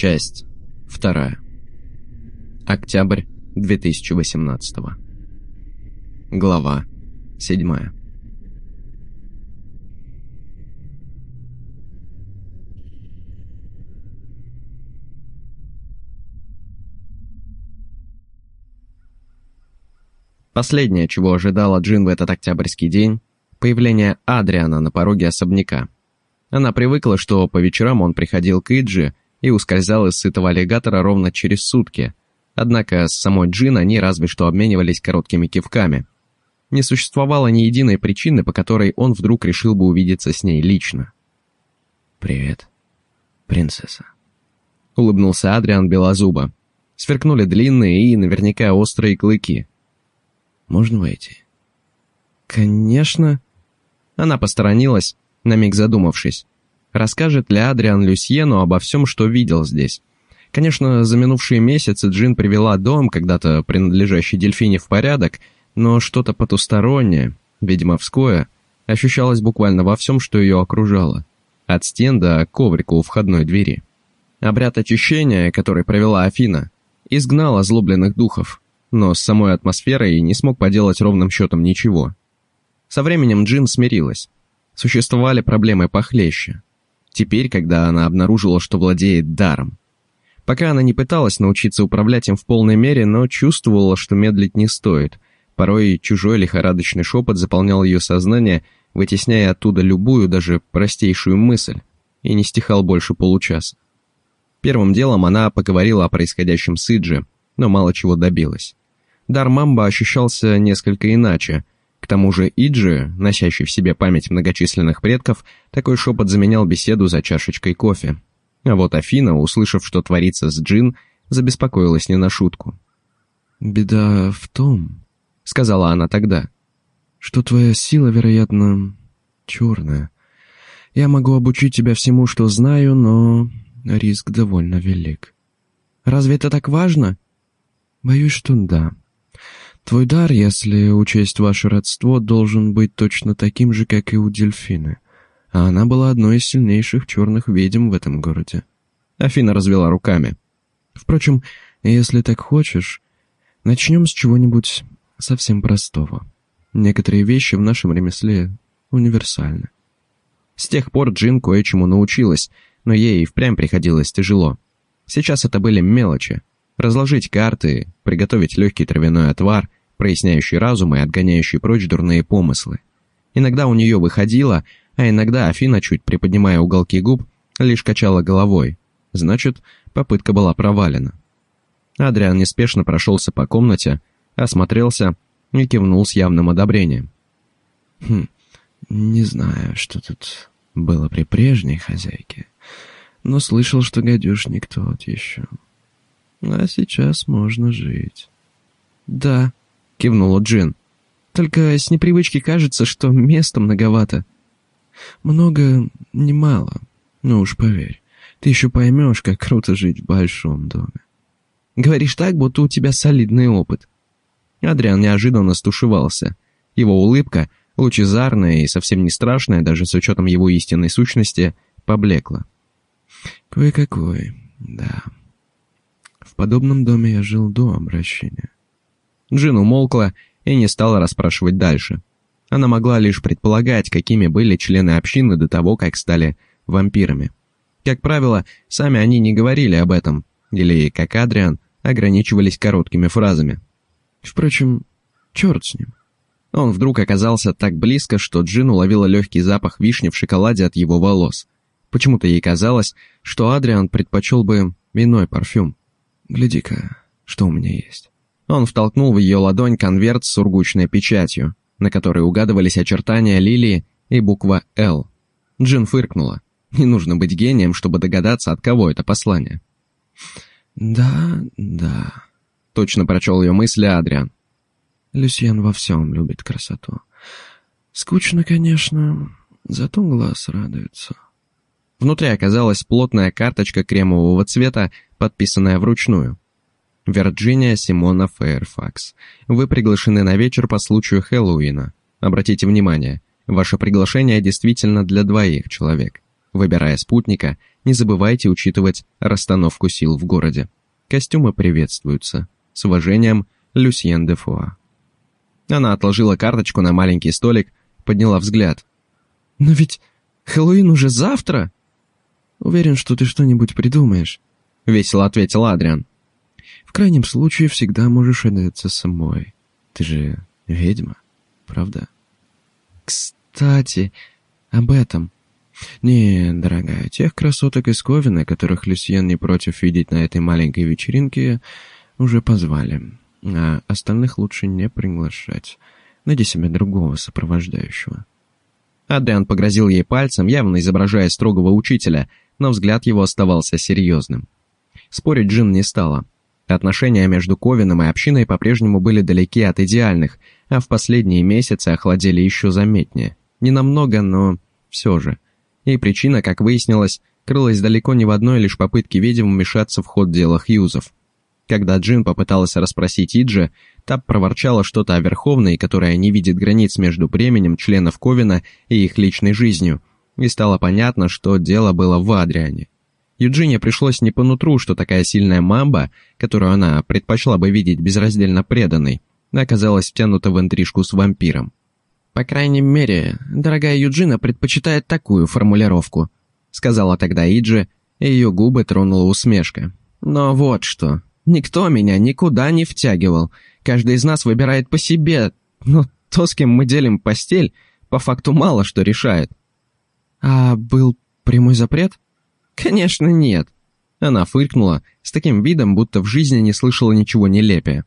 Часть вторая. Октябрь 2018. Глава седьмая. Последнее, чего ожидала Джин в этот октябрьский день, появление Адриана на пороге особняка. Она привыкла, что по вечерам он приходил к Иджи и ускользал из сытого аллигатора ровно через сутки. Однако с самой Джин они разве что обменивались короткими кивками. Не существовало ни единой причины, по которой он вдруг решил бы увидеться с ней лично. «Привет, принцесса», — улыбнулся Адриан Белозуба. Сверкнули длинные и наверняка острые клыки. «Можно войти?» «Конечно». Она посторонилась, на миг задумавшись. Расскажет ли Адриан Люсьену обо всем, что видел здесь? Конечно, за минувшие месяцы Джин привела дом, когда-то принадлежащий дельфине, в порядок, но что-то потустороннее, ведьмовское, ощущалось буквально во всем, что ее окружало. От стен до коврика у входной двери. Обряд очищения, который провела Афина, изгнал озлобленных духов, но с самой атмосферой не смог поделать ровным счетом ничего. Со временем Джин смирилась. Существовали проблемы похлеще. Теперь, когда она обнаружила, что владеет даром. Пока она не пыталась научиться управлять им в полной мере, но чувствовала, что медлить не стоит. Порой чужой лихорадочный шепот заполнял ее сознание, вытесняя оттуда любую, даже простейшую мысль, и не стихал больше получаса. Первым делом она поговорила о происходящем с Иджи, но мало чего добилась. Дар Мамба ощущался несколько иначе, к тому же Иджи, носящий в себе память многочисленных предков, такой шепот заменял беседу за чашечкой кофе. А вот Афина, услышав, что творится с Джин, забеспокоилась не на шутку. «Беда в том», — сказала она тогда, — «что твоя сила, вероятно, черная. Я могу обучить тебя всему, что знаю, но риск довольно велик». «Разве это так важно?» «Боюсь, что да. Твой дар, если учесть ваше родство, должен быть точно таким же, как и у дельфины. А она была одной из сильнейших черных ведьм в этом городе. Афина развела руками. Впрочем, если так хочешь, начнем с чего-нибудь совсем простого. Некоторые вещи в нашем ремесле универсальны. С тех пор Джин кое-чему научилась, но ей и впрямь приходилось тяжело. Сейчас это были мелочи, разложить карты, приготовить легкий травяной отвар, проясняющий разум и отгоняющий прочь дурные помыслы. Иногда у нее выходило, а иногда Афина, чуть приподнимая уголки губ, лишь качала головой. Значит, попытка была провалена. Адриан неспешно прошелся по комнате, осмотрелся и кивнул с явным одобрением. «Хм, не знаю, что тут было при прежней хозяйке, но слышал, что гадюшник тот еще. А сейчас можно жить. Да, кивнула Джин. Только с непривычки кажется, что места многовато. Много, немало. Ну уж поверь, ты еще поймешь, как круто жить в большом доме. Говоришь так, будто у тебя солидный опыт. Адриан неожиданно стушевался. Его улыбка, лучезарная и совсем не страшная, даже с учетом его истинной сущности, поблекла. Кое-какой, да. Подобном доме я жил до обращения. Джин умолкла и не стала расспрашивать дальше. Она могла лишь предполагать, какими были члены общины до того, как стали вампирами. Как правило, сами они не говорили об этом, или, как Адриан, ограничивались короткими фразами. Впрочем, черт с ним. Он вдруг оказался так близко, что Джин уловила легкий запах вишни в шоколаде от его волос. Почему-то ей казалось, что Адриан предпочел бы иной парфюм. «Гляди-ка, что у меня есть». Он втолкнул в ее ладонь конверт с сургучной печатью, на которой угадывались очертания лилии и буква «Л». Джин фыркнула. Не нужно быть гением, чтобы догадаться, от кого это послание. «Да, да», — точно прочел ее мысли Адриан. «Люсьен во всем любит красоту. Скучно, конечно, зато глаз радуется». Внутри оказалась плотная карточка кремового цвета, подписанная вручную. Вирджиния Симона Фэйрфакс. Вы приглашены на вечер по случаю Хэллоуина. Обратите внимание, ваше приглашение действительно для двоих человек. Выбирая спутника, не забывайте учитывать расстановку сил в городе. Костюмы приветствуются. С уважением, Люсьен де Фуа. Она отложила карточку на маленький столик, подняла взгляд. «Но ведь Хэллоуин уже завтра!» «Уверен, что ты что-нибудь придумаешь», — весело ответил Адриан. «В крайнем случае всегда можешь одеться самой. Ты же ведьма, правда?» «Кстати, об этом», «Нет, дорогая, тех красоток из Ковина, которых Люсьен не против видеть на этой маленькой вечеринке, уже позвали, а остальных лучше не приглашать. Найди себе другого сопровождающего». Адриан погрозил ей пальцем, явно изображая строгого учителя, но взгляд его оставался серьезным. Спорить Джин не стала. Отношения между Ковином и общиной по-прежнему были далеки от идеальных, а в последние месяцы охладели еще заметнее. Не намного, но все же – и причина, как выяснилось, крылась далеко не в одной лишь попытке ведьм вмешаться в ход дела Хьюзов. Когда Джин попыталась расспросить Иджи, та проворчала что-то о Верховной, которая не видит границ между племенем членов Ковина и их личной жизнью, и стало понятно, что дело было в Адриане. Юджине пришлось не по нутру, что такая сильная мамба, которую она предпочла бы видеть безраздельно преданной, оказалась втянута в интрижку с вампиром. «По крайней мере, дорогая Юджина предпочитает такую формулировку», сказала тогда Иджи, и ее губы тронула усмешка. «Но вот что. Никто меня никуда не втягивал. Каждый из нас выбирает по себе, но то, с кем мы делим постель, по факту мало что решает». «А был прямой запрет?» «Конечно нет». Она фыркнула, с таким видом, будто в жизни не слышала ничего нелепее.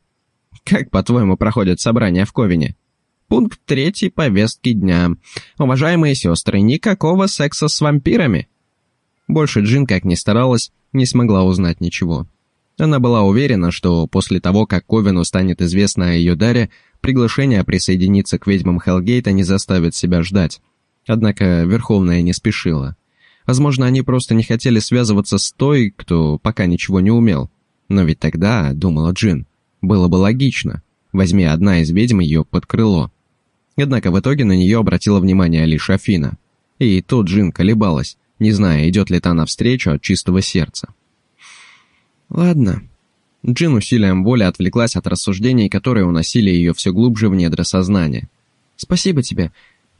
«Как, по-твоему, проходят собрания в Ковине?» Пункт третий повестки дня. Уважаемые сестры, никакого секса с вампирами. Больше Джин, как ни старалась, не смогла узнать ничего. Она была уверена, что после того, как Ковину станет известно о ее даре, приглашение присоединиться к ведьмам Хелгейта не заставит себя ждать. Однако Верховная не спешила. Возможно, они просто не хотели связываться с той, кто пока ничего не умел. Но ведь тогда, думала Джин, было бы логично – Возьми одна из ведьм ее под крыло. Однако в итоге на нее обратила внимание лишь Афина. И тут Джин колебалась, не зная, идет ли та навстречу от чистого сердца. «Ладно». Джин усилием воли отвлеклась от рассуждений, которые уносили ее все глубже в недра сознания. «Спасибо тебе.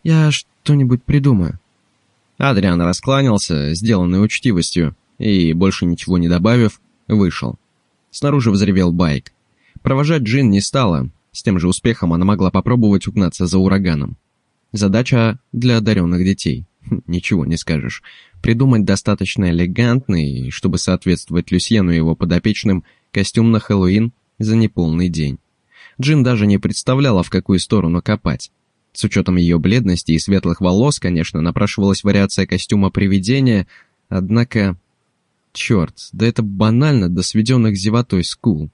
Я что-нибудь придумаю». Адриан раскланялся, сделанный учтивостью, и, больше ничего не добавив, вышел. Снаружи взревел байк. Провожать Джин не стала, с тем же успехом она могла попробовать угнаться за ураганом. Задача для одаренных детей. Хм, ничего не скажешь. Придумать достаточно элегантный, чтобы соответствовать Люсьену и его подопечным, костюм на Хэллоуин за неполный день. Джин даже не представляла, в какую сторону копать. С учетом ее бледности и светлых волос, конечно, напрашивалась вариация костюма привидения, однако... Черт, да это банально до сведенных зевотой скул.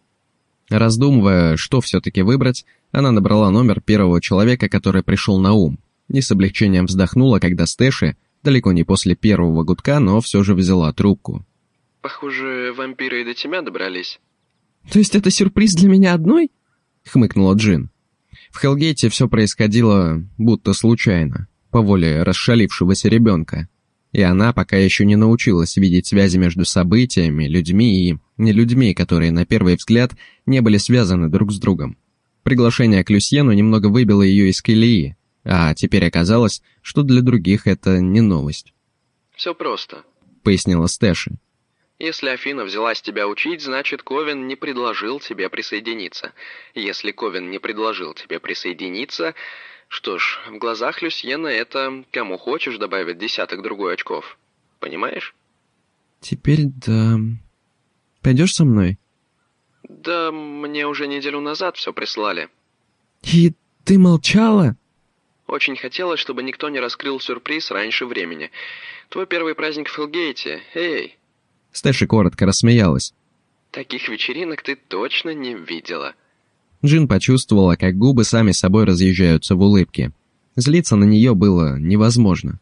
Раздумывая, что все-таки выбрать, она набрала номер первого человека, который пришел на ум, и с облегчением вздохнула, когда Стэши, далеко не после первого гудка, но все же взяла трубку. «Похоже, вампиры и до тебя добрались». «То есть это сюрприз для меня одной?» — хмыкнула Джин. В Хелгейте все происходило будто случайно, по воле расшалившегося ребенка и она пока еще не научилась видеть связи между событиями, людьми и не людьми, которые на первый взгляд не были связаны друг с другом. Приглашение к Люсьену немного выбило ее из колеи, а теперь оказалось, что для других это не новость. «Все просто», — пояснила Стэши. «Если Афина взялась тебя учить, значит, Ковен не предложил тебе присоединиться. Если Ковен не предложил тебе присоединиться, что ж, в глазах Люсьена это кому хочешь добавить десяток другой очков. Понимаешь? Теперь да. Пойдешь со мной? Да, мне уже неделю назад все прислали. И ты молчала? Очень хотелось, чтобы никто не раскрыл сюрприз раньше времени. Твой первый праздник в Филгейте. Эй! Стэши коротко рассмеялась. Таких вечеринок ты точно не видела. Джин почувствовала, как губы сами собой разъезжаются в улыбке. Злиться на нее было невозможно.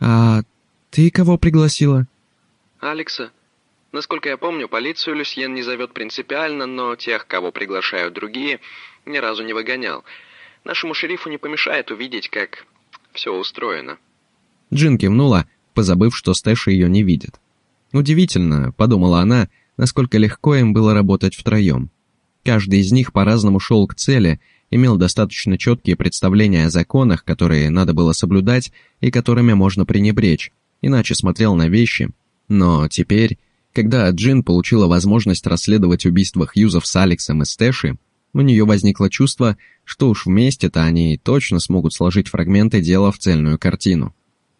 «А ты кого пригласила?» «Алекса. Насколько я помню, полицию Люсьен не зовет принципиально, но тех, кого приглашают другие, ни разу не выгонял. Нашему шерифу не помешает увидеть, как все устроено». Джин кивнула, позабыв, что Стэша ее не видит. Удивительно, подумала она, насколько легко им было работать втроем. Каждый из них по-разному шел к цели, имел достаточно четкие представления о законах, которые надо было соблюдать и которыми можно пренебречь, иначе смотрел на вещи. Но теперь, когда Джин получила возможность расследовать убийства Хьюзов с Алексом и Стэши, у нее возникло чувство, что уж вместе-то они точно смогут сложить фрагменты дела в цельную картину.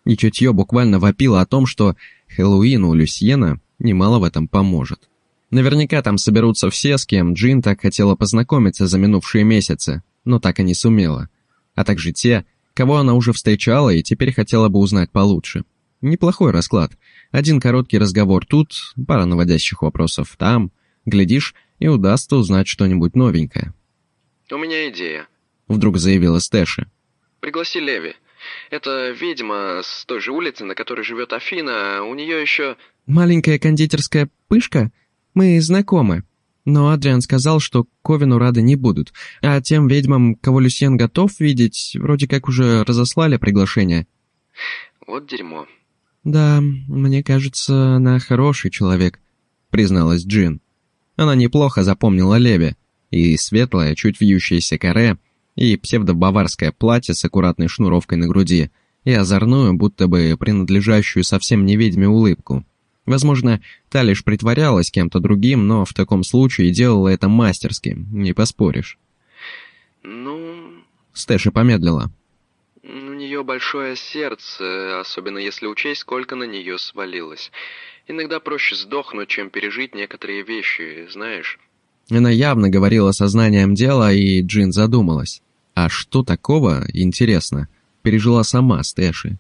И чутье буквально вопило о том, что Хэллоуин у Люсьена немало в этом поможет. Наверняка там соберутся все, с кем Джин так хотела познакомиться за минувшие месяцы, но так и не сумела. А также те, кого она уже встречала и теперь хотела бы узнать получше. Неплохой расклад. Один короткий разговор тут, пара наводящих вопросов там. Глядишь, и удастся узнать что-нибудь новенькое. «У меня идея», — вдруг заявила Стэша. «Пригласи Леви. Это ведьма с той же улицы, на которой живет Афина, у нее еще...» «Маленькая кондитерская пышка? Мы знакомы. Но Адриан сказал, что Ковину рады не будут, а тем ведьмам, кого Люсьен готов видеть, вроде как уже разослали приглашение». «Вот дерьмо». «Да, мне кажется, она хороший человек», — призналась Джин. Она неплохо запомнила Леви, и светлое, чуть вьющееся каре, и псевдобаварское платье с аккуратной шнуровкой на груди, и озорную, будто бы принадлежащую совсем не ведьме улыбку. Возможно, та лишь притворялась кем-то другим, но в таком случае делала это мастерски, не поспоришь. «Ну...» Стэша помедлила. «У нее большое сердце, особенно если учесть, сколько на нее свалилось. Иногда проще сдохнуть, чем пережить некоторые вещи, знаешь». Она явно говорила сознанием дела, и Джин задумалась. А что такого, интересно, пережила сама Стэши?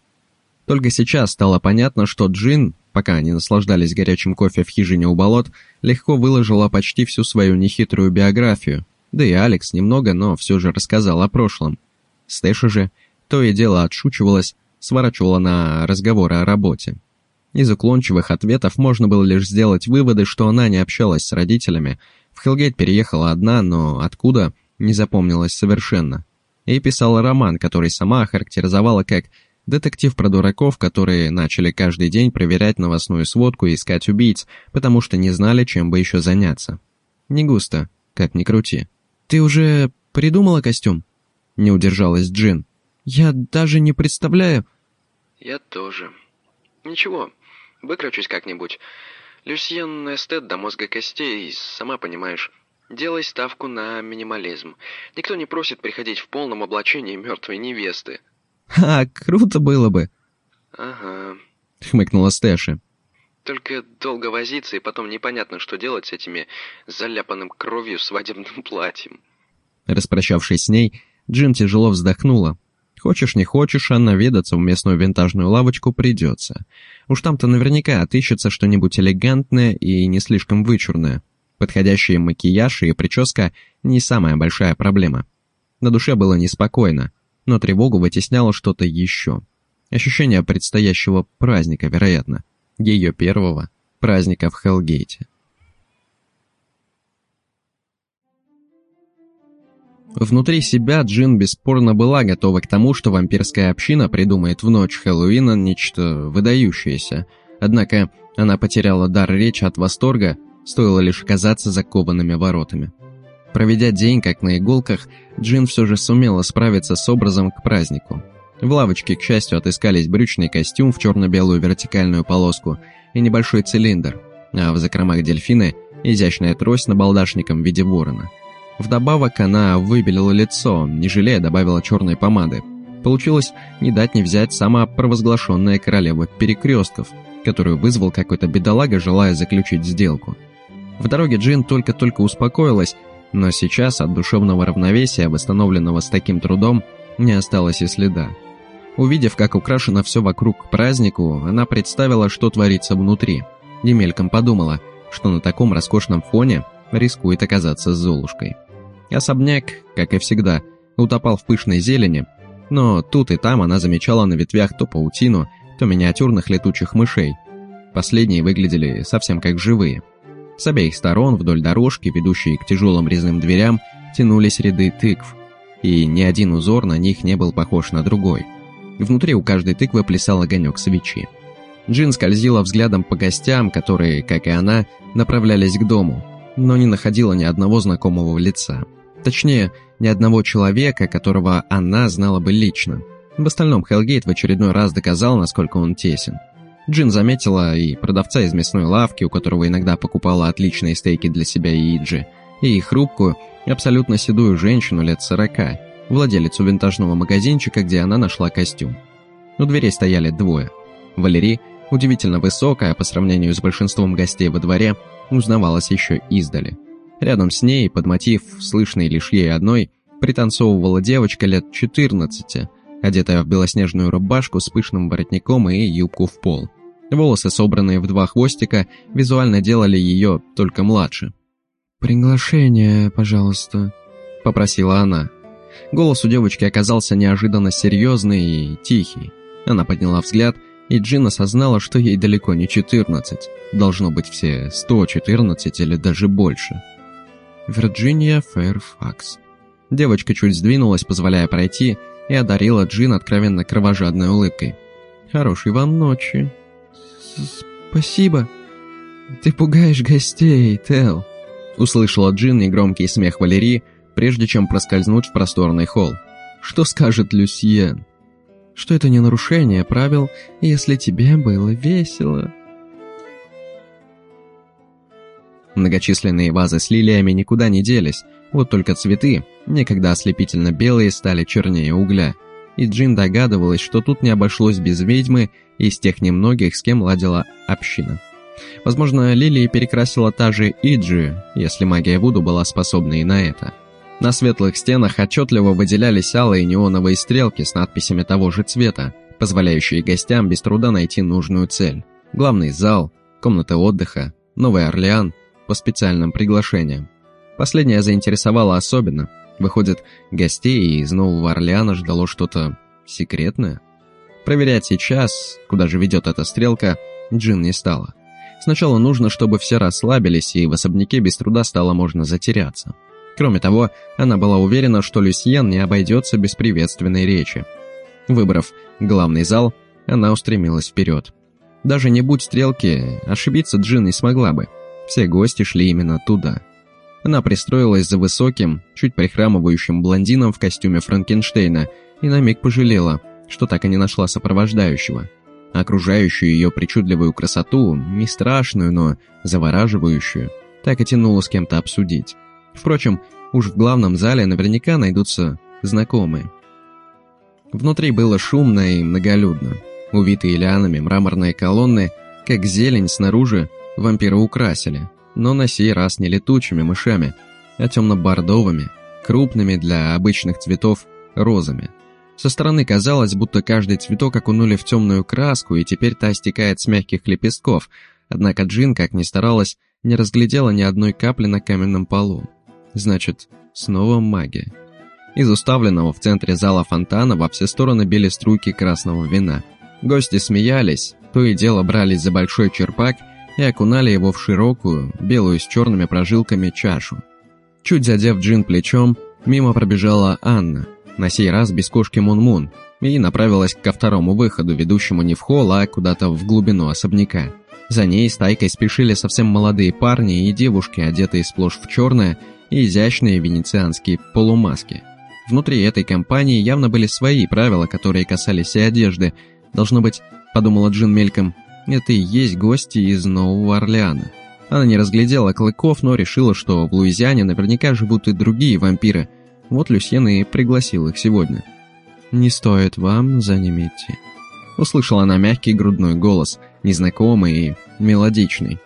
Только сейчас стало понятно, что Джин, пока они наслаждались горячим кофе в хижине у болот, легко выложила почти всю свою нехитрую биографию. Да и Алекс немного, но все же рассказал о прошлом. Стэша же то и дело отшучивалась, сворачивала на разговоры о работе. Из уклончивых ответов можно было лишь сделать выводы, что она не общалась с родителями, в Хелгейт переехала одна, но откуда, не запомнилась совершенно. И писала роман, который сама охарактеризовала как детектив про дураков, которые начали каждый день проверять новостную сводку и искать убийц, потому что не знали, чем бы еще заняться. Не густо, как ни крути. «Ты уже придумала костюм?» Не удержалась Джин. «Я даже не представляю...» «Я тоже. Ничего, Выкручусь как-нибудь. Люсьен эстет до мозга костей, сама понимаешь. Делай ставку на минимализм. Никто не просит приходить в полном облачении мертвой невесты. «А, круто было бы!» «Ага», — хмыкнула Стэша. «Только долго возиться, и потом непонятно, что делать с этими заляпанным кровью свадебным платьем». Распрощавшись с ней, Джин тяжело вздохнула, Хочешь не хочешь, а наведаться в местную винтажную лавочку придется. Уж там-то наверняка отыщется что-нибудь элегантное и не слишком вычурное. Подходящий макияж и прическа – не самая большая проблема. На душе было неспокойно, но тревогу вытесняло что-то еще. Ощущение предстоящего праздника, вероятно. Ее первого праздника в Хелгейте. Внутри себя Джин бесспорно была готова к тому, что вампирская община придумает в ночь Хэллоуина нечто выдающееся. Однако она потеряла дар речи от восторга, стоило лишь оказаться закованными воротами. Проведя день как на иголках, Джин все же сумела справиться с образом к празднику. В лавочке, к счастью, отыскались брючный костюм в черно-белую вертикальную полоску и небольшой цилиндр, а в закромах дельфины – изящная трость на балдашником в виде ворона – Вдобавок она выбелила лицо, не жалея добавила черной помады. Получилось не дать не взять сама провозглашенная королева перекрестков, которую вызвал какой-то бедолага, желая заключить сделку. В дороге Джин только-только успокоилась, но сейчас от душевного равновесия, восстановленного с таким трудом, не осталось и следа. Увидев, как украшено все вокруг празднику, она представила, что творится внутри. Демельком подумала, что на таком роскошном фоне рискует оказаться с Золушкой. Особняк, как и всегда, утопал в пышной зелени, но тут и там она замечала на ветвях то паутину, то миниатюрных летучих мышей. Последние выглядели совсем как живые. С обеих сторон, вдоль дорожки, ведущей к тяжелым резным дверям, тянулись ряды тыкв, и ни один узор на них не был похож на другой. Внутри у каждой тыквы плясал огонек свечи. Джин скользила взглядом по гостям, которые, как и она, направлялись к дому, но не находила ни одного знакомого лица. Точнее, ни одного человека, которого она знала бы лично. В остальном Хелгейт в очередной раз доказал, насколько он тесен. Джин заметила и продавца из мясной лавки, у которого иногда покупала отличные стейки для себя и Иджи, и хрупкую, абсолютно седую женщину лет сорока, владелицу винтажного магазинчика, где она нашла костюм. У дверей стояли двое. Валерий, удивительно высокая по сравнению с большинством гостей во дворе, узнавалась еще издали. Рядом с ней, под мотив, слышный лишь ей одной, пританцовывала девочка лет 14, одетая в белоснежную рубашку с пышным воротником и юбку в пол. Волосы, собранные в два хвостика, визуально делали ее только младше. «Приглашение, пожалуйста», — попросила она. Голос у девочки оказался неожиданно серьезный и тихий. Она подняла взгляд, и Джин осознала, что ей далеко не 14. Должно быть все 114 или даже больше. Вирджиния Фэрфакс. Девочка чуть сдвинулась, позволяя пройти, и одарила Джин откровенно кровожадной улыбкой. «Хорошей вам ночи». «Спасибо. Ты пугаешь гостей, Тел», — услышала Джин негромкий смех Валерии, прежде чем проскользнуть в просторный холл. «Что скажет Люсьен?» «Что это не нарушение правил, если тебе было весело». Многочисленные вазы с лилиями никуда не делись, вот только цветы, некогда ослепительно белые, стали чернее угля. И Джин догадывалась, что тут не обошлось без ведьмы из тех немногих, с кем ладила община. Возможно, лилии перекрасила та же Иджи, если магия Вуду была способна и на это. На светлых стенах отчетливо выделялись алые неоновые стрелки с надписями того же цвета, позволяющие гостям без труда найти нужную цель. Главный зал, комната отдыха, Новый Орлеан по специальным приглашениям. Последнее заинтересовало особенно. Выходит, гостей из Нового Орлеана ждало что-то секретное? Проверять сейчас, куда же ведет эта стрелка, Джин не стала. Сначала нужно, чтобы все расслабились, и в особняке без труда стало можно затеряться. Кроме того, она была уверена, что Люсьен не обойдется без приветственной речи. Выбрав главный зал, она устремилась вперед. Даже не будь стрелки, ошибиться Джин не смогла бы. Все гости шли именно туда. Она пристроилась за высоким, чуть прихрамывающим блондином в костюме Франкенштейна и на миг пожалела, что так и не нашла сопровождающего. Окружающую ее причудливую красоту, не страшную, но завораживающую, так и тянуло с кем-то обсудить. Впрочем, уж в главном зале наверняка найдутся знакомые. Внутри было шумно и многолюдно. Увитые лианами мраморные колонны, как зелень снаружи, вампиры украсили, но на сей раз не летучими мышами, а темно-бордовыми, крупными для обычных цветов розами. Со стороны казалось, будто каждый цветок окунули в темную краску, и теперь та стекает с мягких лепестков, однако Джин, как ни старалась, не разглядела ни одной капли на каменном полу. Значит, снова магия. Из уставленного в центре зала фонтана во все стороны били струйки красного вина. Гости смеялись, то и дело брались за большой черпак и окунали его в широкую, белую с черными прожилками чашу. Чуть задев Джин плечом, мимо пробежала Анна, на сей раз без кошки Мун-Мун, и направилась ко второму выходу, ведущему не в холл, а куда-то в глубину особняка. За ней стайкой спешили совсем молодые парни и девушки, одетые сплошь в черное и изящные венецианские полумаски. Внутри этой компании явно были свои правила, которые касались и одежды. Должно быть, подумала Джин мельком, это и есть гости из Нового Орлеана. Она не разглядела клыков, но решила, что в Луизиане наверняка живут и другие вампиры. Вот Люсьен и пригласил их сегодня. «Не стоит вам за ними идти». Услышала она мягкий грудной голос, незнакомый и мелодичный.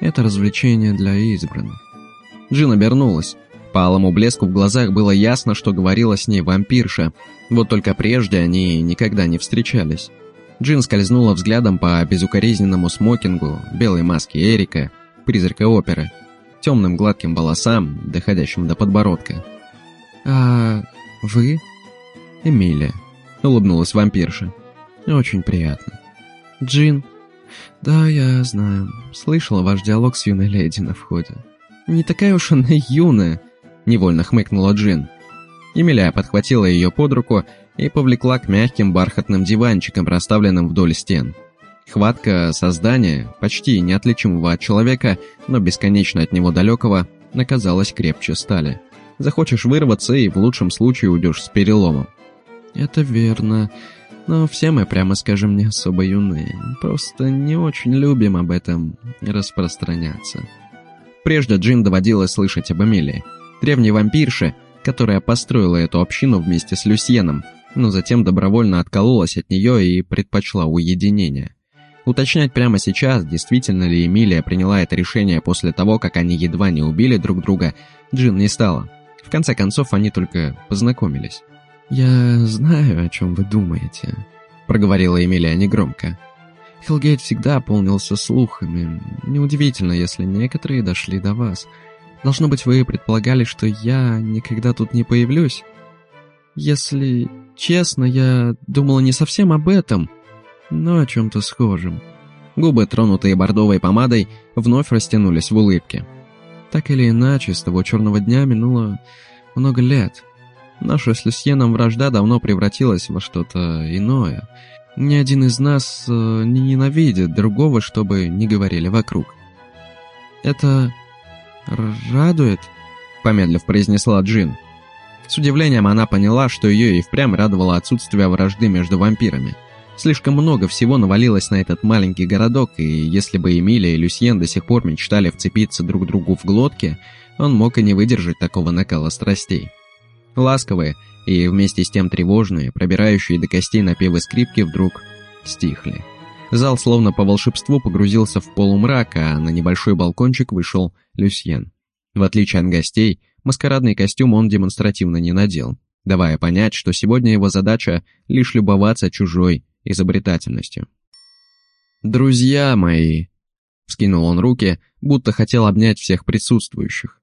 «Это развлечение для избранных». Джин обернулась. По алому блеску в глазах было ясно, что говорила с ней вампирша. Вот только прежде они никогда не встречались. Джин скользнула взглядом по безукоризненному смокингу, белой маске Эрика, призрака оперы, темным гладким волосам, доходящим до подбородка. «А вы?» «Эмилия», — улыбнулась вампирша. «Очень приятно». «Джин?» «Да, я знаю. Слышала ваш диалог с юной леди на входе». «Не такая уж она юная», — невольно хмыкнула Джин. Эмилия подхватила ее под руку и повлекла к мягким бархатным диванчикам, расставленным вдоль стен. Хватка создания, почти неотличимого от человека, но бесконечно от него далекого, оказалась крепче стали. Захочешь вырваться и в лучшем случае уйдешь с переломом. Это верно. Но все мы, прямо скажем, не особо юные. Просто не очень любим об этом распространяться. Прежде Джин доводилось слышать об Эмилии. Древней вампирше, которая построила эту общину вместе с Люсьеном, но затем добровольно откололась от нее и предпочла уединение. Уточнять прямо сейчас, действительно ли Эмилия приняла это решение после того, как они едва не убили друг друга, Джин не стала. В конце концов, они только познакомились. «Я знаю, о чем вы думаете», — проговорила Эмилия негромко. «Хелгейт всегда полнился слухами. Неудивительно, если некоторые дошли до вас. Должно быть, вы предполагали, что я никогда тут не появлюсь. Если честно, я думала не совсем об этом, но о чем-то схожем». Губы, тронутые бордовой помадой, вновь растянулись в улыбке. Так или иначе, с того черного дня минуло много лет. Наша с Люсьеном вражда давно превратилась во что-то иное. Ни один из нас э, не ненавидит другого, чтобы не говорили вокруг. «Это радует?» — помедлив произнесла Джин. С удивлением она поняла, что ее и впрямь радовало отсутствие вражды между вампирами. Слишком много всего навалилось на этот маленький городок, и если бы Эмилия и Люсьен до сих пор мечтали вцепиться друг другу в глотки, он мог и не выдержать такого накала страстей. Ласковые и вместе с тем тревожные, пробирающие до костей напевы скрипки вдруг стихли. Зал словно по волшебству погрузился в полумрак, а на небольшой балкончик вышел Люсьен. В отличие от гостей, маскарадный костюм он демонстративно не надел, давая понять, что сегодня его задача лишь любоваться чужой изобретательностью. «Друзья мои!» — вскинул он руки, будто хотел обнять всех присутствующих.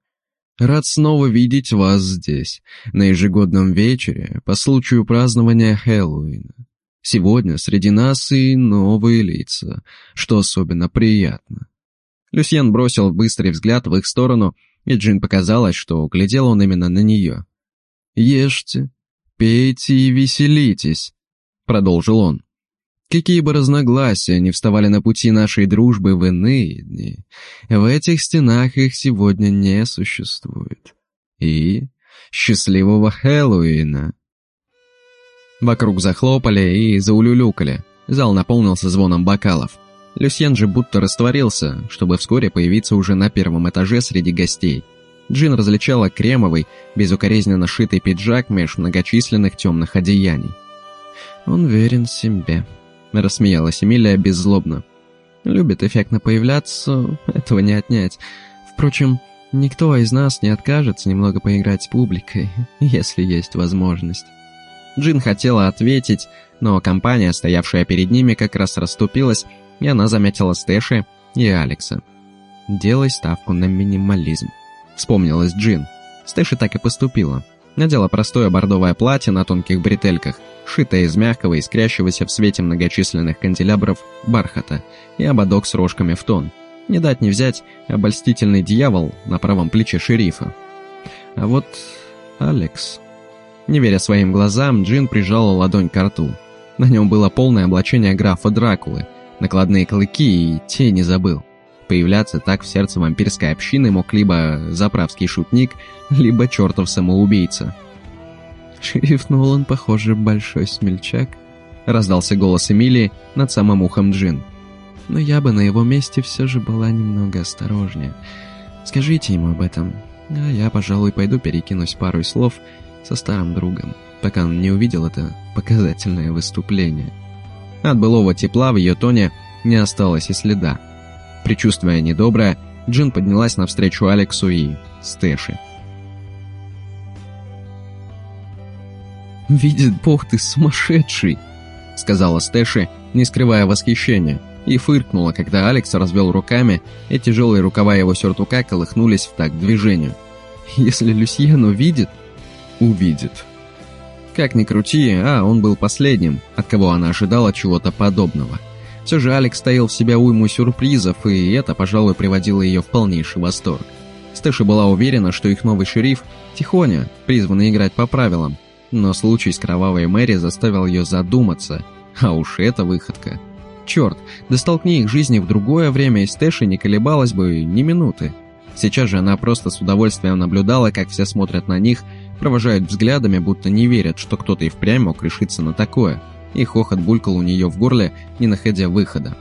Рад снова видеть вас здесь, на ежегодном вечере, по случаю празднования Хэллоуина. Сегодня среди нас и новые лица, что особенно приятно. Люсьен бросил быстрый взгляд в их сторону, и Джин показалось, что глядел он именно на нее. «Ешьте, пейте и веселитесь», — продолжил он. Какие бы разногласия не вставали на пути нашей дружбы в иные дни, в этих стенах их сегодня не существует. И счастливого Хэллоуина! Вокруг захлопали и заулюлюкали. Зал наполнился звоном бокалов. Люсьен же будто растворился, чтобы вскоре появиться уже на первом этаже среди гостей. Джин различала кремовый, безукоризненно шитый пиджак меж многочисленных темных одеяний. «Он верен себе», — рассмеялась Эмилия беззлобно. «Любит эффектно появляться, этого не отнять. Впрочем, никто из нас не откажется немного поиграть с публикой, если есть возможность». Джин хотела ответить, но компания, стоявшая перед ними, как раз расступилась, и она заметила Стэши и Алекса. «Делай ставку на минимализм», — вспомнилась Джин. Стэши так и поступила. Надела простое бордовое платье на тонких бретельках, шитое из мягкого, искрящегося в свете многочисленных канделябров бархата, и ободок с рожками в тон. Не дать не взять обольстительный дьявол на правом плече шерифа. А вот Алекс... Не веря своим глазам, Джин прижала ладонь к рту. На нем было полное облачение графа Дракулы, накладные клыки и те не забыл. Появляться так в сердце вампирской общины мог либо заправский шутник, либо чертов самоубийца. «Шериф Нолан, похоже, большой смельчак», — раздался голос Эмилии над самым ухом Джин. «Но я бы на его месте все же была немного осторожнее. Скажите ему об этом, а я, пожалуй, пойду перекинусь парой слов со старым другом, пока он не увидел это показательное выступление». От былого тепла в ее тоне не осталось и следа. Причувствуя недоброе, Джин поднялась навстречу Алексу и Стэши. «Видит Бог, ты сумасшедший!» — сказала Стэши, не скрывая восхищения, и фыркнула, когда Алекс развел руками, и тяжелые рукава его сюртука колыхнулись в такт движению. «Если Люсьен увидит...» «Увидит». Как ни крути, а он был последним, от кого она ожидала чего-то подобного. Все же Алекс стоял в себя уйму сюрпризов, и это, пожалуй, приводило ее в полнейший восторг. Стэша была уверена, что их новый шериф – Тихоня, призванный играть по правилам, но случай с кровавой Мэри заставил ее задуматься, а уж эта выходка. Черт, да столкни их жизни в другое время, и Стэши не колебалась бы ни минуты. Сейчас же она просто с удовольствием наблюдала, как все смотрят на них, провожают взглядами, будто не верят, что кто-то и впрямь мог решиться на такое. И хохот булькал у нее в горле, не находя выхода.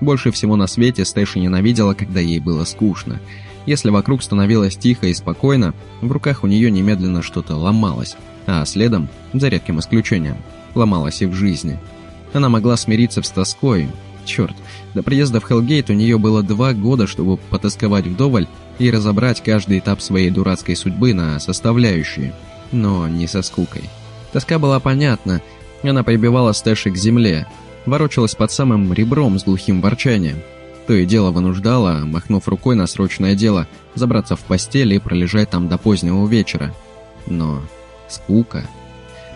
Больше всего на свете Стэши ненавидела, когда ей было скучно. Если вокруг становилось тихо и спокойно, в руках у нее немедленно что-то ломалось, а следом, за редким исключением, ломалось и в жизни. Она могла смириться с тоской. Черт, до приезда в Хелгейт у нее было два года, чтобы потасковать вдоволь и разобрать каждый этап своей дурацкой судьбы на составляющие, но не со скукой. Тоска была понятна, она прибивала Стэши к земле, ворочалась под самым ребром с глухим ворчанием. То и дело вынуждала, махнув рукой на срочное дело, забраться в постель и пролежать там до позднего вечера. Но скука...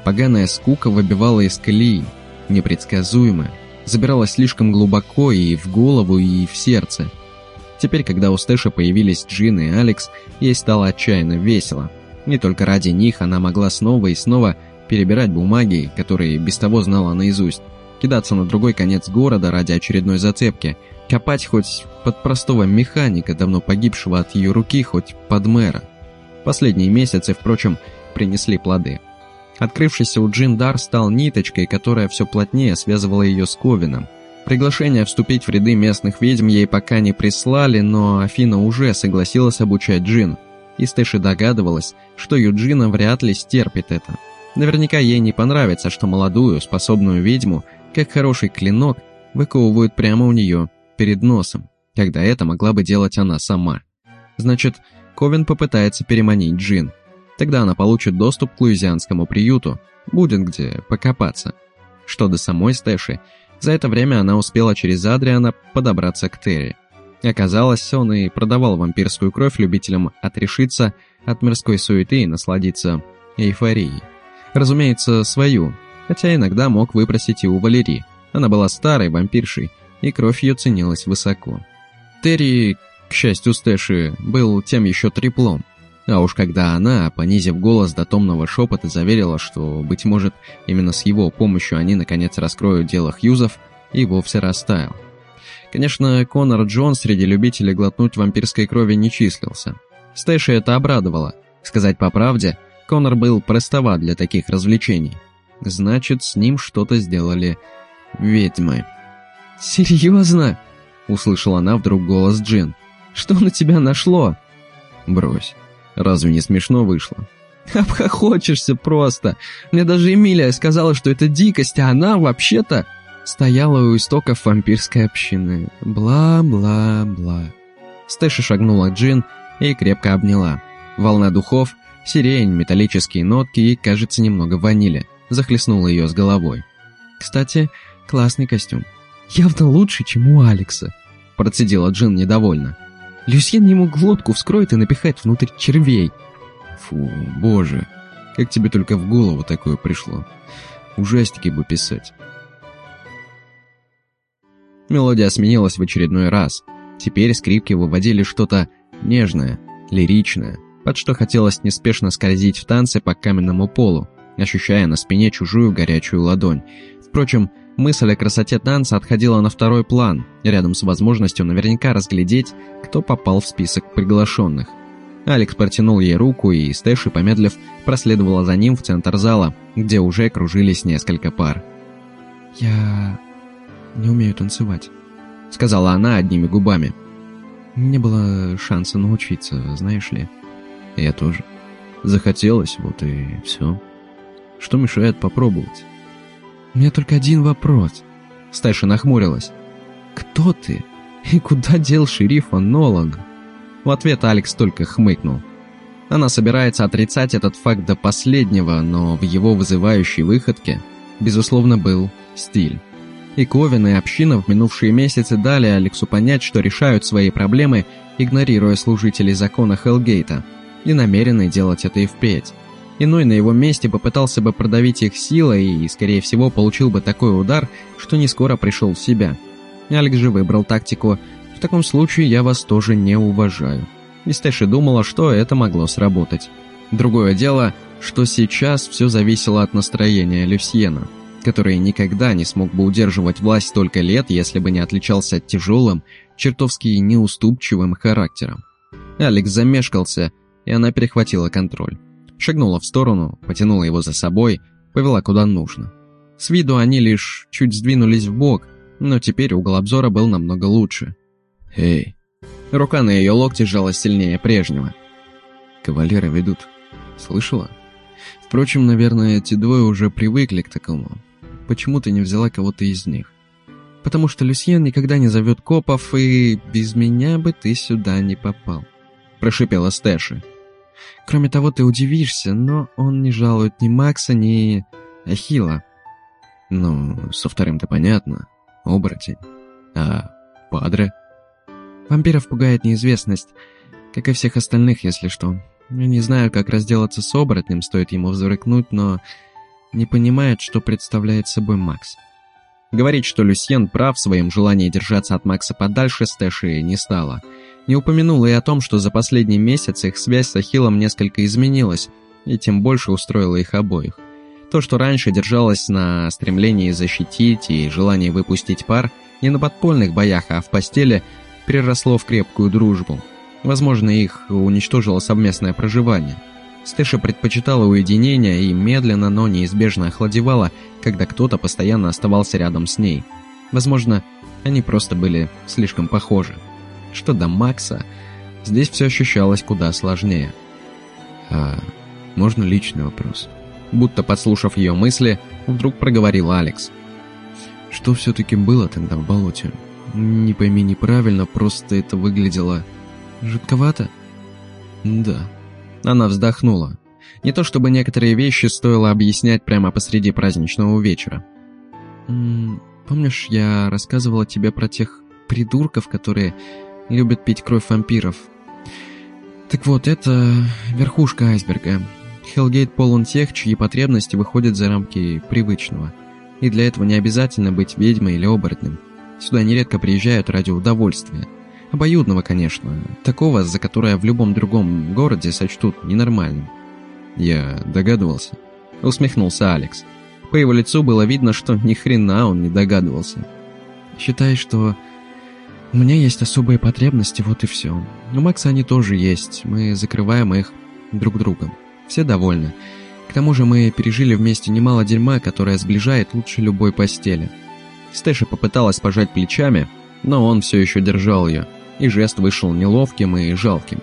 Поганая скука выбивала из колеи, непредсказуемая, забиралась слишком глубоко и в голову, и в сердце. Теперь, когда у Стэша появились Джин и Алекс, ей стало отчаянно весело. Не только ради них она могла снова и снова перебирать бумаги, которые без того знала наизусть, кидаться на другой конец города ради очередной зацепки, копать хоть под простого механика, давно погибшего от ее руки, хоть под мэра. Последние месяцы, впрочем, принесли плоды. Открывшийся у Джин дар стал ниточкой, которая все плотнее связывала ее с Ковином. Приглашение вступить в ряды местных ведьм ей пока не прислали, но Афина уже согласилась обучать Джин. И Стэши догадывалась, что Юджина вряд ли стерпит это. Наверняка ей не понравится, что молодую, способную ведьму как хороший клинок, выковывают прямо у нее перед носом, когда это могла бы делать она сама. Значит, Ковен попытается переманить Джин. Тогда она получит доступ к луизианскому приюту, будет где покопаться. Что до самой Стэши, за это время она успела через Адриана подобраться к Терри. Оказалось, он и продавал вампирскую кровь любителям отрешиться от мирской суеты и насладиться эйфорией. Разумеется, свою, хотя иногда мог выпросить и у Валерии. Она была старой вампиршей, и кровь ее ценилась высоко. Терри, к счастью Стэши, был тем еще треплом. А уж когда она, понизив голос до томного шепота, заверила, что, быть может, именно с его помощью они наконец раскроют дело Хьюзов, и вовсе растаял. Конечно, Конор Джон среди любителей глотнуть вампирской крови не числился. Стэши это обрадовало. Сказать по правде, Конор был простоват для таких развлечений. Значит, с ним что-то сделали ведьмы. «Серьезно?» — услышала она вдруг голос Джин. «Что на тебя нашло?» «Брось. Разве не смешно вышло?» «Обхохочешься просто. Мне даже Эмилия сказала, что это дикость, а она вообще-то...» Стояла у истоков вампирской общины. Бла-бла-бла. Стэша шагнула к Джин и крепко обняла. Волна духов, сирень, металлические нотки и, кажется, немного ванили захлестнула ее с головой. «Кстати, классный костюм. Явно лучше, чем у Алекса», – процедила Джин недовольно. «Люсьен ему глотку вскроет и напихает внутрь червей». «Фу, боже, как тебе только в голову такое пришло? Ужастики бы писать». Мелодия сменилась в очередной раз. Теперь скрипки выводили что-то нежное, лиричное, под что хотелось неспешно скользить в танце по каменному полу, ощущая на спине чужую горячую ладонь. Впрочем, мысль о красоте танца отходила на второй план, рядом с возможностью наверняка разглядеть, кто попал в список приглашенных. Алекс протянул ей руку, и Стэши, помедлив, проследовала за ним в центр зала, где уже кружились несколько пар. «Я не умею танцевать», — сказала она одними губами. «Не было шанса научиться, знаешь ли». «Я тоже. Захотелось, вот и все». Что мешает попробовать? У меня только один вопрос. Стайша нахмурилась. Кто ты? И куда дел шерифа Нолана? В ответ Алекс только хмыкнул. Она собирается отрицать этот факт до последнего, но в его вызывающей выходке, безусловно, был стиль. И Ковин, и община в минувшие месяцы дали Алексу понять, что решают свои проблемы, игнорируя служителей закона Хелгейта, и намерены делать это и впредь. Иной на его месте попытался бы продавить их силой и, скорее всего, получил бы такой удар, что не скоро пришел в себя. Алекс же выбрал тактику «В таком случае я вас тоже не уважаю». И Стэши думала, что это могло сработать. Другое дело, что сейчас все зависело от настроения Люсьена. который никогда не смог бы удерживать власть столько лет, если бы не отличался тяжелым, чертовски неуступчивым характером. Алекс замешкался, и она перехватила контроль. Шагнула в сторону, потянула его за собой, повела куда нужно. С виду они лишь чуть сдвинулись в бок, но теперь угол обзора был намного лучше. «Эй!» Рука на ее локте сжалась сильнее прежнего. «Кавалеры ведут. Слышала?» Впрочем, наверное, эти двое уже привыкли к такому. Почему ты не взяла кого-то из них? Потому что Люсьен никогда не зовет копов, и без меня бы ты сюда не попал. Прошипела Стэши. Кроме того, ты удивишься, но он не жалует ни Макса, ни Ахила. Ну, со вторым-то понятно. Оборотень. А Падре? Вампиров пугает неизвестность, как и всех остальных, если что. Я не знаю, как разделаться с оборотнем, стоит ему взрыкнуть, но не понимает, что представляет собой Макс. Говорить, что Люсьен прав в своем желании держаться от Макса подальше, Стэши не стала. Не упомянула и о том, что за последний месяц их связь с Ахиллом несколько изменилась, и тем больше устроила их обоих. То, что раньше держалось на стремлении защитить и желании выпустить пар, не на подпольных боях, а в постели, переросло в крепкую дружбу – Возможно, их уничтожило совместное проживание. Стэша предпочитала уединение и медленно, но неизбежно охладевала, когда кто-то постоянно оставался рядом с ней. Возможно, они просто были слишком похожи. Что до Макса, здесь все ощущалось куда сложнее. «А можно личный вопрос?» Будто подслушав ее мысли, вдруг проговорил Алекс. «Что все-таки было тогда в болоте? Не пойми неправильно, просто это выглядело Жутковато? Да. Она вздохнула. Не то чтобы некоторые вещи стоило объяснять прямо посреди праздничного вечера. Помнишь, я рассказывала тебе про тех придурков, которые любят пить кровь вампиров? Так вот, это верхушка айсберга. Хелгейт полон тех, чьи потребности выходят за рамки привычного. И для этого не обязательно быть ведьмой или оборотнем. Сюда нередко приезжают ради удовольствия. Обоюдного, конечно. Такого, за которое в любом другом городе сочтут ненормальным. Я догадывался. Усмехнулся Алекс. По его лицу было видно, что ни хрена он не догадывался. Считай, что у меня есть особые потребности, вот и все. У Макса они тоже есть. Мы закрываем их друг другом. Все довольны. К тому же мы пережили вместе немало дерьма, которое сближает лучше любой постели. Стэша попыталась пожать плечами, но он все еще держал ее и жест вышел неловким и жалким.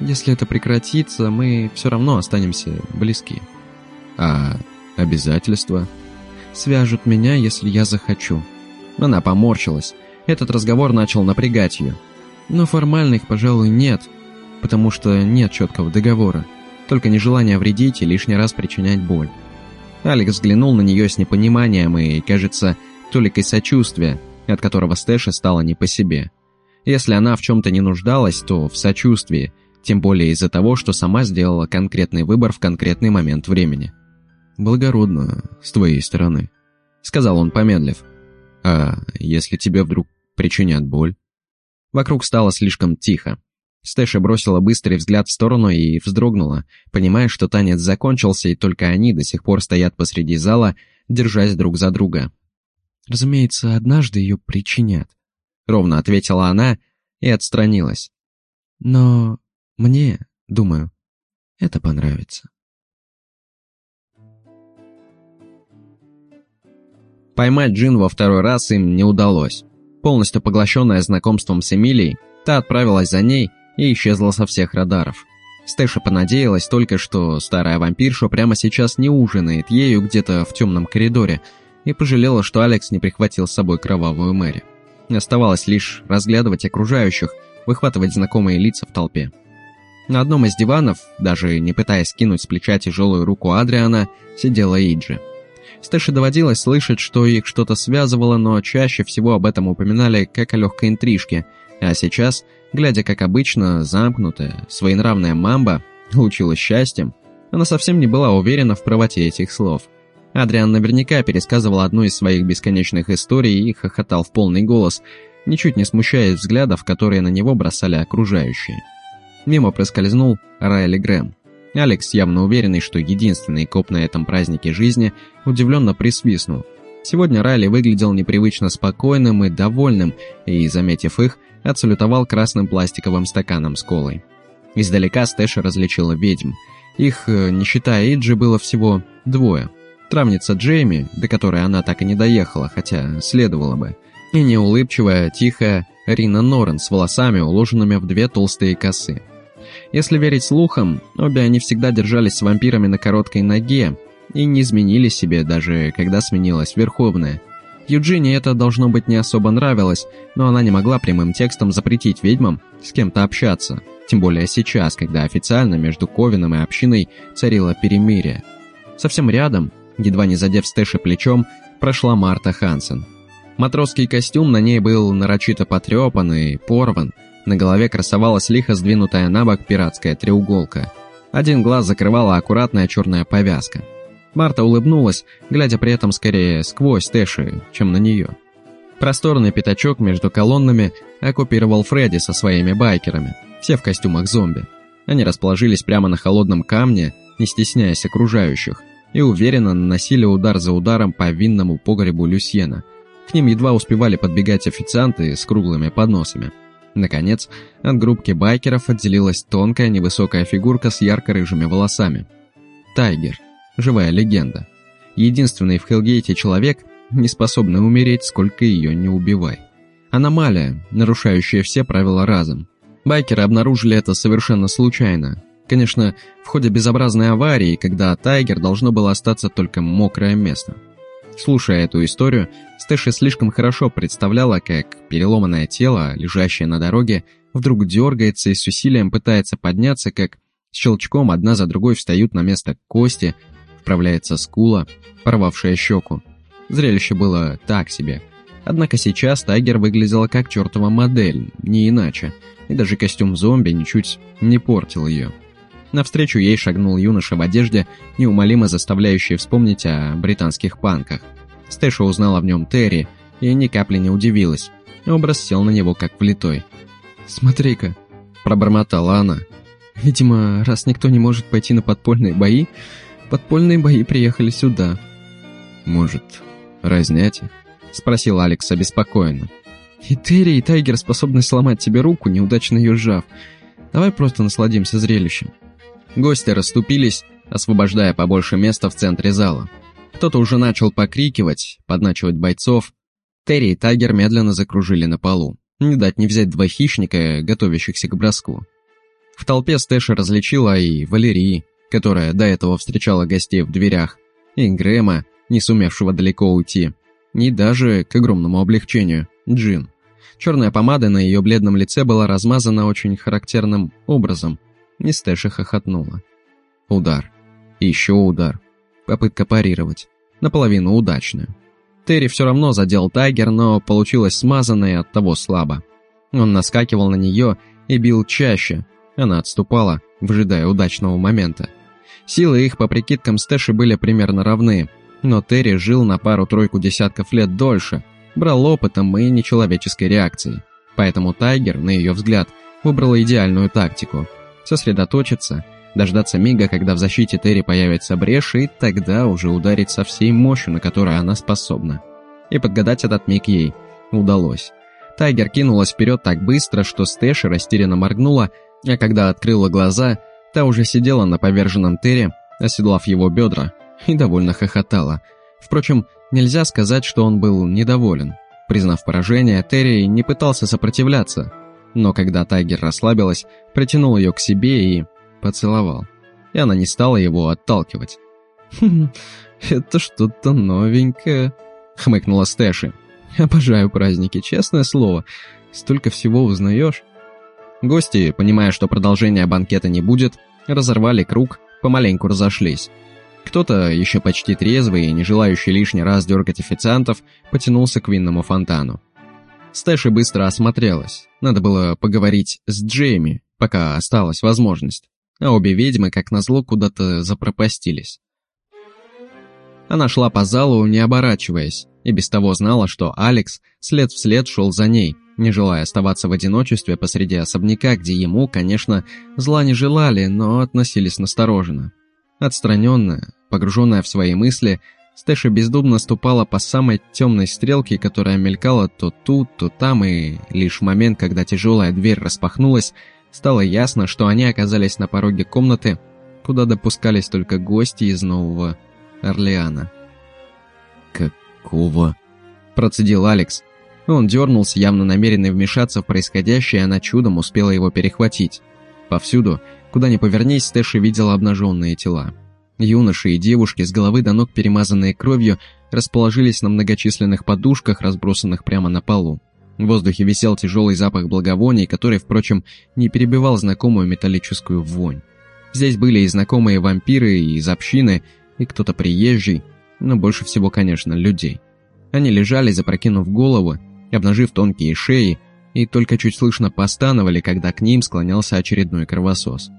Если это прекратится, мы все равно останемся близки. А обязательства? Свяжут меня, если я захочу. Она поморщилась. Этот разговор начал напрягать ее. Но формально их, пожалуй, нет, потому что нет четкого договора. Только нежелание вредить и лишний раз причинять боль. Алекс взглянул на нее с непониманием и, кажется, толикой сочувствия, от которого Стэша стало не по себе. Если она в чем-то не нуждалась, то в сочувствии, тем более из-за того, что сама сделала конкретный выбор в конкретный момент времени. «Благородно, с твоей стороны», — сказал он, помедлив. «А если тебе вдруг причинят боль?» Вокруг стало слишком тихо. Стэша бросила быстрый взгляд в сторону и вздрогнула, понимая, что танец закончился, и только они до сих пор стоят посреди зала, держась друг за друга. Разумеется, однажды ее причинят ровно ответила она и отстранилась. Но мне, думаю, это понравится. Поймать Джин во второй раз им не удалось. Полностью поглощенная знакомством с Эмилией, та отправилась за ней и исчезла со всех радаров. Стэша понадеялась только, что старая вампирша прямо сейчас не ужинает ею где-то в темном коридоре, и пожалела, что Алекс не прихватил с собой кровавую Мэри. Оставалось лишь разглядывать окружающих, выхватывать знакомые лица в толпе. На одном из диванов, даже не пытаясь скинуть с плеча тяжелую руку Адриана, сидела Иджи. Стэше доводилось слышать, что их что-то связывало, но чаще всего об этом упоминали как о легкой интрижке, а сейчас, глядя как обычно, замкнутая, своенравная мамба лучилась счастьем, она совсем не была уверена в правоте этих слов – Адриан наверняка пересказывал одну из своих бесконечных историй и хохотал в полный голос, ничуть не смущаясь взглядов, которые на него бросали окружающие. Мимо проскользнул Райли Грэм. Алекс, явно уверенный, что единственный коп на этом празднике жизни, удивленно присвистнул. Сегодня Райли выглядел непривычно спокойным и довольным, и, заметив их, отсалютовал красным пластиковым стаканом с колой. Издалека Стэша различила ведьм. Их, э, не считая Иджи, было всего двое. Травница Джейми, до которой она так и не доехала, хотя следовало бы, и неулыбчивая, тихая Рина Норрен с волосами, уложенными в две толстые косы. Если верить слухам, обе они всегда держались с вампирами на короткой ноге и не изменили себе, даже когда сменилась Верховная. Юджине это должно быть не особо нравилось, но она не могла прямым текстом запретить ведьмам с кем-то общаться, тем более сейчас, когда официально между Ковином и общиной царило перемирие. Совсем рядом, едва не задев Стэши плечом, прошла Марта Хансен. Матросский костюм на ней был нарочито потрепан и порван, на голове красовалась лихо сдвинутая на бок пиратская треуголка. Один глаз закрывала аккуратная черная повязка. Марта улыбнулась, глядя при этом скорее сквозь Тэши, чем на нее. Просторный пятачок между колоннами оккупировал Фредди со своими байкерами, все в костюмах зомби. Они расположились прямо на холодном камне, не стесняясь окружающих, и уверенно наносили удар за ударом по винному погребу Люсьена. К ним едва успевали подбегать официанты с круглыми подносами. Наконец, от группки байкеров отделилась тонкая невысокая фигурка с ярко-рыжими волосами. Тайгер. Живая легенда. Единственный в Хелгейте человек, не способный умереть, сколько ее не убивай. Аномалия, нарушающая все правила разом. Байкеры обнаружили это совершенно случайно. Конечно, в ходе безобразной аварии, когда Тайгер должно было остаться только мокрое место – Слушая эту историю, Стэша слишком хорошо представляла, как переломанное тело, лежащее на дороге, вдруг дергается и с усилием пытается подняться, как щелчком одна за другой встают на место кости, вправляется скула, порвавшая щеку. Зрелище было так себе. Однако сейчас Тайгер выглядела как чертова модель, не иначе, и даже костюм зомби ничуть не портил ее. Навстречу ей шагнул юноша в одежде, неумолимо заставляющий вспомнить о британских панках. Стэша узнала в нем Терри и ни капли не удивилась. Образ сел на него как влитой. «Смотри-ка», – пробормотала она. «Видимо, раз никто не может пойти на подпольные бои, подпольные бои приехали сюда». «Может, разнять их?» – спросил Алекс обеспокоенно. «И Терри, и Тайгер способны сломать тебе руку, неудачно ее сжав. Давай просто насладимся зрелищем». Гости расступились, освобождая побольше места в центре зала. Кто-то уже начал покрикивать, подначивать бойцов. Терри и Тайгер медленно закружили на полу. Не дать не взять два хищника, готовящихся к броску. В толпе Стэша различила и Валерии, которая до этого встречала гостей в дверях, и Грэма, не сумевшего далеко уйти, и даже, к огромному облегчению, Джин. Черная помада на ее бледном лице была размазана очень характерным образом, и Стэша хохотнула. Удар. Еще удар. Попытка парировать. Наполовину удачная. Терри все равно задел Тайгер, но получилось смазанно и оттого слабо. Он наскакивал на нее и бил чаще. Она отступала, выжидая удачного момента. Силы их, по прикидкам Стэши, были примерно равны, но Терри жил на пару-тройку десятков лет дольше, брал опытом и нечеловеческой реакцией. Поэтому Тайгер, на ее взгляд, выбрала идеальную тактику – сосредоточиться, дождаться мига, когда в защите Терри появится брешь, и тогда уже ударить со всей мощью, на которую она способна. И подгадать этот миг ей удалось. Тайгер кинулась вперед так быстро, что Стэши растерянно моргнула, а когда открыла глаза, та уже сидела на поверженном Терри, оседлав его бедра, и довольно хохотала. Впрочем, нельзя сказать, что он был недоволен. Признав поражение, Терри не пытался сопротивляться, но когда Тайгер расслабилась, притянул ее к себе и поцеловал. И она не стала его отталкивать. «Хм, это что-то новенькое», — хмыкнула Стэши. «Обожаю праздники, честное слово. Столько всего узнаешь». Гости, понимая, что продолжения банкета не будет, разорвали круг, помаленьку разошлись. Кто-то, еще почти трезвый и не желающий лишний раз дергать официантов, потянулся к винному фонтану. Стэши быстро осмотрелась. Надо было поговорить с Джейми, пока осталась возможность. А обе ведьмы, как назло, куда-то запропастились. Она шла по залу, не оборачиваясь, и без того знала, что Алекс след вслед шел за ней, не желая оставаться в одиночестве посреди особняка, где ему, конечно, зла не желали, но относились настороженно. Отстраненная, погруженная в свои мысли, Стэша бездумно ступала по самой темной стрелке, которая мелькала то тут, то там, и лишь в момент, когда тяжелая дверь распахнулась, стало ясно, что они оказались на пороге комнаты, куда допускались только гости из Нового Орлеана. «Какого?» – процедил Алекс. Он дернулся, явно намеренный вмешаться в происходящее, и она чудом успела его перехватить. Повсюду, куда ни повернись, Стэша видела обнаженные тела. Юноши и девушки, с головы до ног перемазанные кровью, расположились на многочисленных подушках, разбросанных прямо на полу. В воздухе висел тяжелый запах благовоний, который, впрочем, не перебивал знакомую металлическую вонь. Здесь были и знакомые вампиры, и из общины, и кто-то приезжий, но больше всего, конечно, людей. Они лежали, запрокинув голову, обнажив тонкие шеи, и только чуть слышно постановали, когда к ним склонялся очередной кровосос.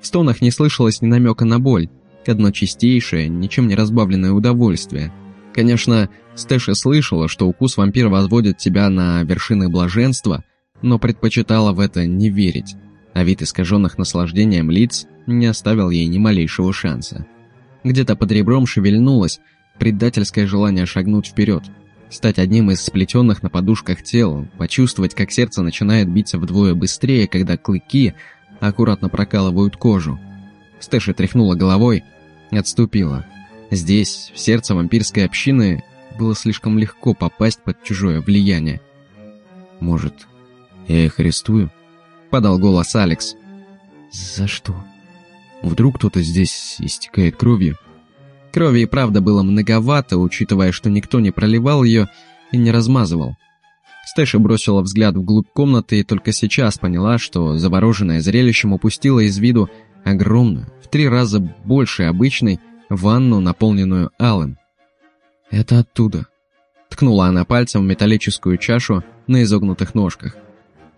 В стонах не слышалось ни намека на боль, одно чистейшее, ничем не разбавленное удовольствие. Конечно, Стэша слышала, что укус вампира возводит тебя на вершины блаженства, но предпочитала в это не верить, а вид искаженных наслаждением лиц не оставил ей ни малейшего шанса. Где-то под ребром шевельнулось предательское желание шагнуть вперед, стать одним из сплетенных на подушках тел, почувствовать, как сердце начинает биться вдвое быстрее, когда клыки аккуратно прокалывают кожу. Стэша тряхнула головой, отступила. Здесь, в сердце вампирской общины, было слишком легко попасть под чужое влияние. «Может, я их арестую?» — подал голос Алекс. «За что?» «Вдруг кто-то здесь истекает кровью?» Крови и правда было многовато, учитывая, что никто не проливал ее и не размазывал. Стэша бросила взгляд вглубь комнаты и только сейчас поняла, что, завороженная зрелищем, упустила из виду огромную, в три раза больше обычной, ванну, наполненную алым. «Это оттуда», — ткнула она пальцем в металлическую чашу на изогнутых ножках.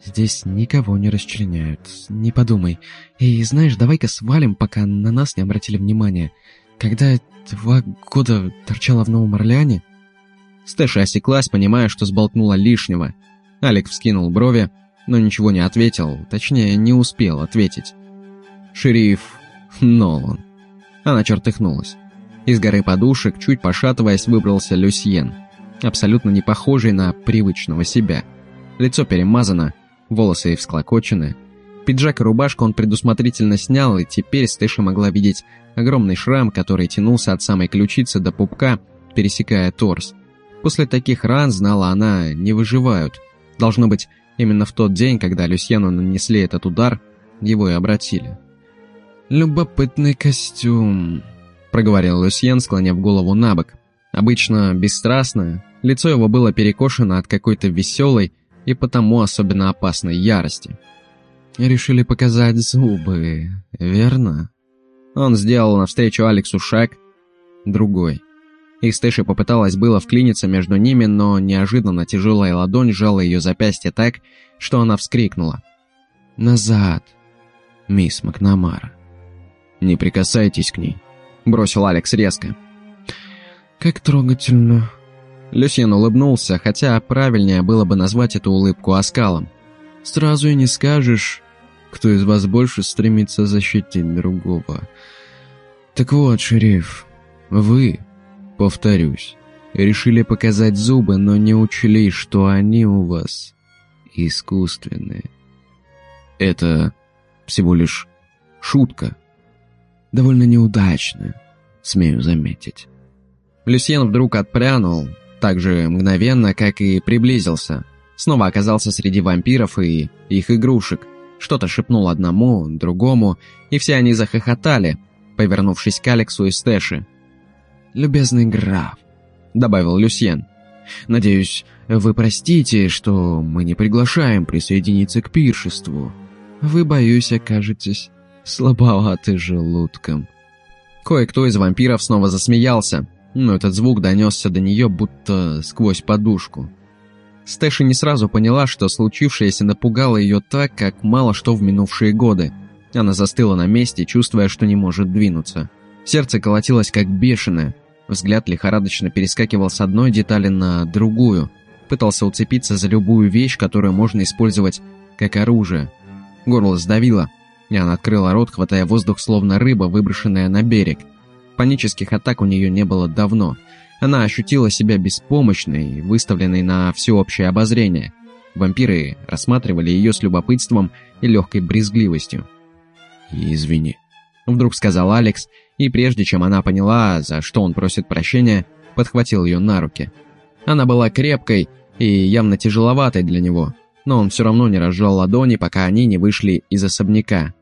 «Здесь никого не расчленяют, не подумай. И знаешь, давай-ка свалим, пока на нас не обратили внимания. Когда два года торчала в Новом Орлеане...» Стэша осеклась, понимая, что сболтнула лишнего. Алик вскинул брови, но ничего не ответил, точнее, не успел ответить. Шериф Нолан. Она чертыхнулась. Из горы подушек, чуть пошатываясь, выбрался Люсьен, абсолютно не похожий на привычного себя. Лицо перемазано, волосы всклокочены. Пиджак и рубашку он предусмотрительно снял, и теперь Стэша могла видеть огромный шрам, который тянулся от самой ключицы до пупка, пересекая торс. После таких ран, знала она, не выживают. Должно быть, именно в тот день, когда Люсьену нанесли этот удар, его и обратили. «Любопытный костюм», — проговорил Люсьен, склоняв голову на бок. Обычно бесстрастное, лицо его было перекошено от какой-то веселой и потому особенно опасной ярости. «Решили показать зубы, верно?» Он сделал навстречу Алексу шаг, другой. И Стэши попыталась было вклиниться между ними, но неожиданно тяжелая ладонь сжала ее запястье так, что она вскрикнула. «Назад, мисс Макнамара». «Не прикасайтесь к ней», — бросил Алекс резко. «Как трогательно». Люсьен улыбнулся, хотя правильнее было бы назвать эту улыбку оскалом. «Сразу и не скажешь, кто из вас больше стремится защитить другого. Так вот, шериф, вы, повторюсь, решили показать зубы, но не учли, что они у вас искусственные. Это всего лишь шутка, довольно неудачно, смею заметить. Люсьен вдруг отпрянул, так же мгновенно, как и приблизился. Снова оказался среди вампиров и их игрушек. Что-то шепнул одному, другому, и все они захохотали, повернувшись к Алексу и Стэши. «Любезный граф», — добавил Люсьен, — «надеюсь, вы простите, что мы не приглашаем присоединиться к пиршеству. Вы, боюсь, окажетесь слабоваты желудком. Кое-кто из вампиров снова засмеялся, но этот звук донесся до нее будто сквозь подушку. Стэши не сразу поняла, что случившееся напугало ее так, как мало что в минувшие годы. Она застыла на месте, чувствуя, что не может двинуться. Сердце колотилось как бешеное. Взгляд лихорадочно перескакивал с одной детали на другую, пытался уцепиться за любую вещь, которую можно использовать как оружие. Горло сдавило, она открыла рот, хватая воздух, словно рыба, выброшенная на берег. Панических атак у нее не было давно. Она ощутила себя беспомощной, выставленной на всеобщее обозрение. Вампиры рассматривали ее с любопытством и легкой брезгливостью. «Извини», — вдруг сказал Алекс, и прежде чем она поняла, за что он просит прощения, подхватил ее на руки. Она была крепкой и явно тяжеловатой для него, но он все равно не разжал ладони, пока они не вышли из особняка.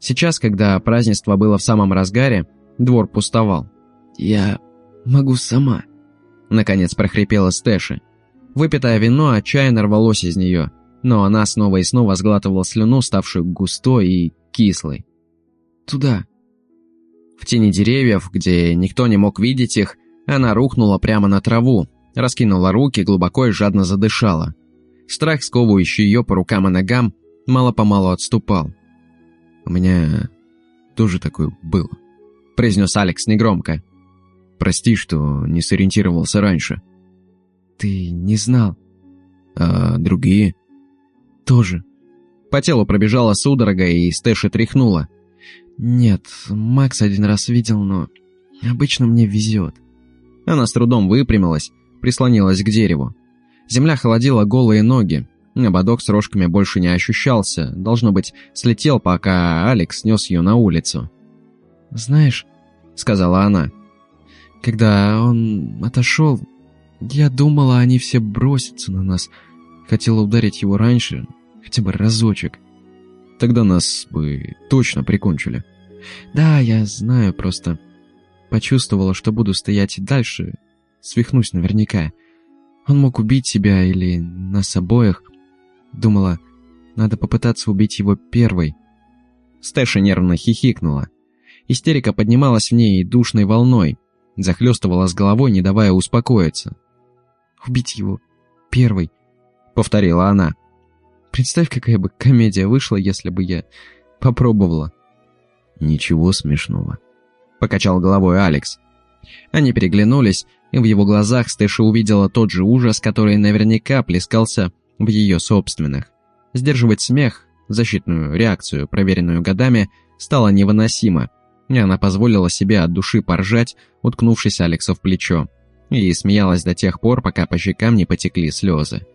Сейчас, когда празднество было в самом разгаре, двор пустовал. «Я могу сама», — наконец прохрипела Стэши. Выпитое вино отчаянно рвалось из нее, но она снова и снова сглатывала слюну, ставшую густой и кислой. «Туда». В тени деревьев, где никто не мог видеть их, она рухнула прямо на траву, раскинула руки, глубоко и жадно задышала. Страх, сковывающий ее по рукам и ногам, мало-помалу отступал. «У меня тоже такое было», — произнес Алекс негромко. «Прости, что не сориентировался раньше». «Ты не знал?» «А другие?» «Тоже». По телу пробежала судорога, и Стэша тряхнула. «Нет, Макс один раз видел, но обычно мне везет». Она с трудом выпрямилась, прислонилась к дереву. Земля холодила голые ноги. Ободок с рожками больше не ощущался. Должно быть, слетел, пока Алекс нес ее на улицу. «Знаешь», — сказала она, — «когда он отошел, я думала, они все бросятся на нас. Хотела ударить его раньше, хотя бы разочек. Тогда нас бы точно прикончили». «Да, я знаю, просто почувствовала, что буду стоять и дальше, свихнусь наверняка. Он мог убить себя или нас обоих. Думала, надо попытаться убить его первой. Стэша нервно хихикнула. Истерика поднималась в ней душной волной, захлестывала с головой, не давая успокоиться. «Убить его первой», — повторила она. «Представь, какая бы комедия вышла, если бы я попробовала». «Ничего смешного», — покачал головой Алекс. Они переглянулись, и в его глазах Стэша увидела тот же ужас, который наверняка плескался в ее собственных. Сдерживать смех, защитную реакцию, проверенную годами, стало невыносимо, и она позволила себе от души поржать, уткнувшись Алексу в плечо, и смеялась до тех пор, пока по щекам не потекли слезы.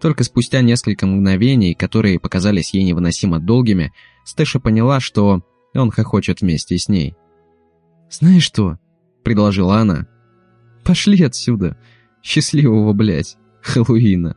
Только спустя несколько мгновений, которые показались ей невыносимо долгими, Стэша поняла, что он хохочет вместе с ней. «Знаешь что?» — предложила она. Пошли отсюда. Счастливого, блядь, Хэллоуина.